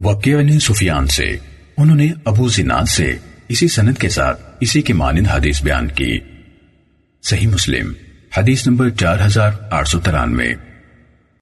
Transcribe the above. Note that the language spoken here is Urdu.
وقیع نے سفیان سے، انہوں نے ابو زناد سے اسی سند کے ساتھ اسی کے مانند حدیث بیان کی۔ صحیح مسلم، حدیث نمبر چار ہزار آٹھ سو ترانوے۔